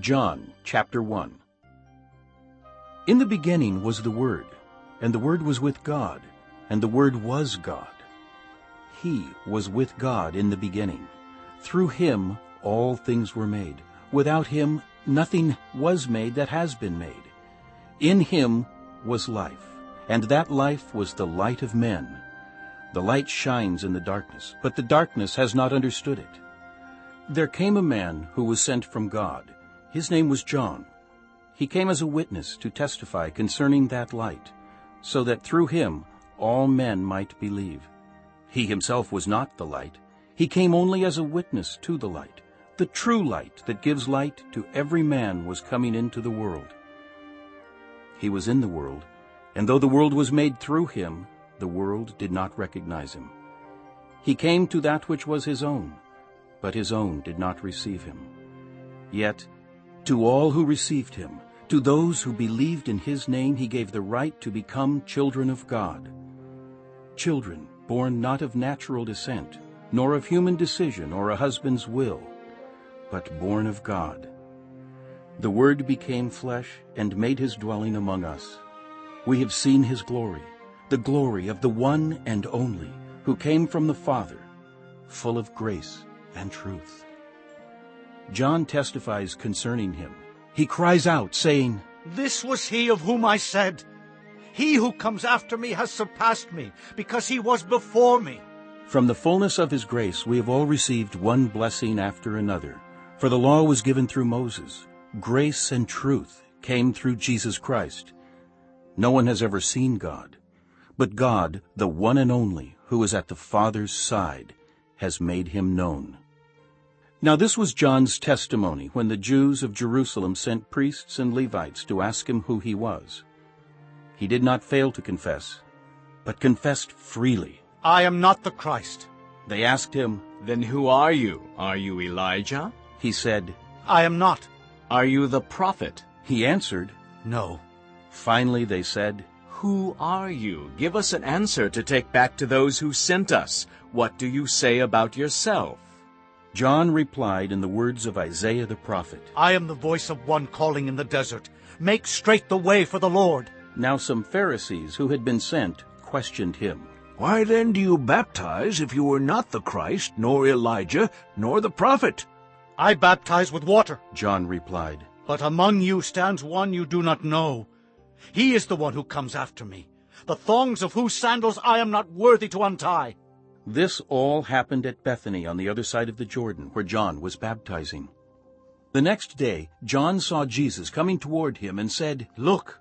John chapter 1 In the beginning was the Word, and the Word was with God, and the Word was God. He was with God in the beginning. Through him all things were made. Without him nothing was made that has been made. In him was life, and that life was the light of men. The light shines in the darkness, but the darkness has not understood it. There came a man who was sent from God. His name was John. He came as a witness to testify concerning that light, so that through him all men might believe. He himself was not the light. He came only as a witness to the light. The true light that gives light to every man was coming into the world. He was in the world, and though the world was made through him, the world did not recognize him. He came to that which was his own, but his own did not receive him. Yet to all who received him, to those who believed in his name, he gave the right to become children of God. Children born not of natural descent, nor of human decision or a husband's will, but born of God. The Word became flesh and made his dwelling among us. We have seen his glory, the glory of the one and only, who came from the Father, full of grace and truth. John testifies concerning him. He cries out, saying, This was he of whom I said, He who comes after me has surpassed me, because he was before me. From the fullness of his grace we have all received one blessing after another. For the law was given through Moses. Grace and truth came through Jesus Christ. No one has ever seen God. But God, the one and only, who is at the Father's side, has made him known. Now this was John's testimony when the Jews of Jerusalem sent priests and Levites to ask him who he was. He did not fail to confess, but confessed freely. I am not the Christ. They asked him, Then who are you? Are you Elijah? He said, I am not. Are you the prophet? He answered. No. Finally they said, Who are you? Give us an answer to take back to those who sent us. What do you say about yourself? John replied in the words of Isaiah the prophet. I am the voice of one calling in the desert. Make straight the way for the Lord. Now some Pharisees who had been sent questioned him. Why then do you baptize if you were not the Christ, nor Elijah, nor the prophet? I baptize with water, John replied. but among you stands one you do not know. He is the one who comes after me, the thongs of whose sandals I am not worthy to untie. This all happened at Bethany on the other side of the Jordan, where John was baptizing. The next day John saw Jesus coming toward him and said, Look,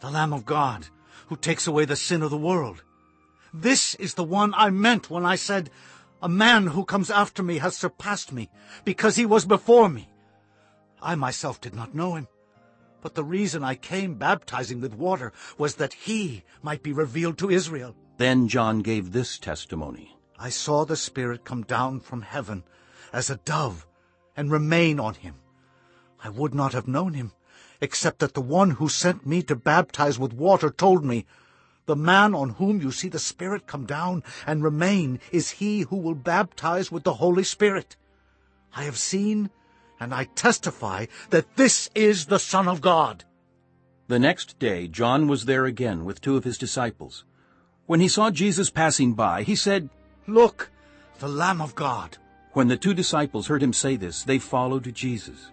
the Lamb of God, who takes away the sin of the world. This is the one I meant when I said, A man who comes after me has surpassed me, because he was before me. I myself did not know him, but the reason I came baptizing with water was that he might be revealed to Israel. Then John gave this testimony. I saw the Spirit come down from heaven as a dove and remain on him. I would not have known him, except that the one who sent me to baptize with water told me, The man on whom you see the Spirit come down and remain is he who will baptize with the Holy Spirit. I have seen and I testify that this is the Son of God. The next day John was there again with two of his disciples. When he saw Jesus passing by, he said, Look, the Lamb of God. When the two disciples heard him say this, they followed Jesus.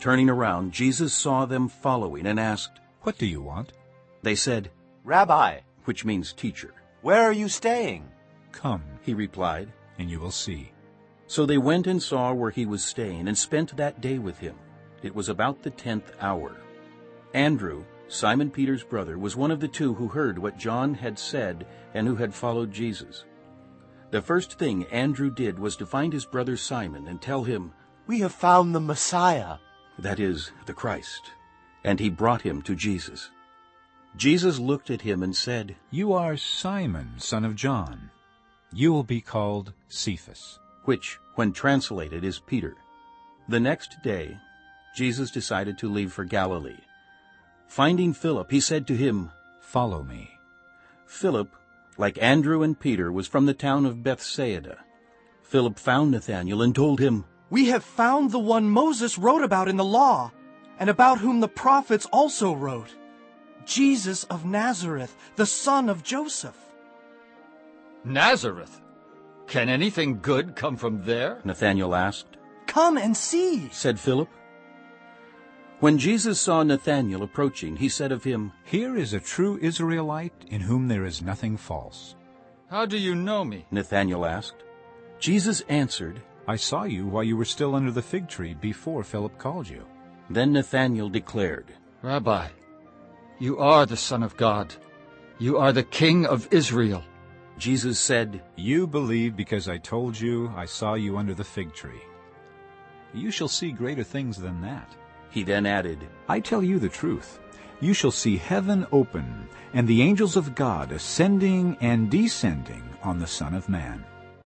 Turning around, Jesus saw them following and asked, What do you want? They said, Rabbi, which means teacher. where are you staying? Come, He replied. and you will see. So they went and saw where he was staying and spent that day with him. It was about the tenth hour. Andrew, Simon Peter's brother, was one of the two who heard what John had said and who had followed Jesus. The first thing Andrew did was to find his brother Simon and tell him, We have found the Messiah. that is, the Christ. And he brought him to Jesus. Jesus looked at him and said, You are Simon, son of John. You will be called Cephas. which, when translated, is Peter. The next day, Jesus decided to leave for Galilee. Finding Philip, he said to him, Follow me. Philip, like Andrew and Peter, was from the town of Bethsaida. Philip found Nathanael and told him, We have found the one Moses wrote about in the law, and about whom the prophets also wrote, Jesus of Nazareth, the son of Joseph. Nazareth? Can anything good come from there? Nathanael asked. Come and see, Said Philip. When Jesus saw Nathanael approaching, he said of him, Here is a true Israelite in whom there is nothing false. How do you know me? Nathanael asked. Jesus answered. I saw you while you were still under the fig tree before Philip called you. Then Nathanael declared, Rabbi, you are the Son of God. You are the King of Israel. Jesus said, You believe because I told you I saw you under the fig tree. You shall see greater things than that. He then added, I tell you the truth. You shall see heaven open, and the angels of God ascending and descending on the Son of Man.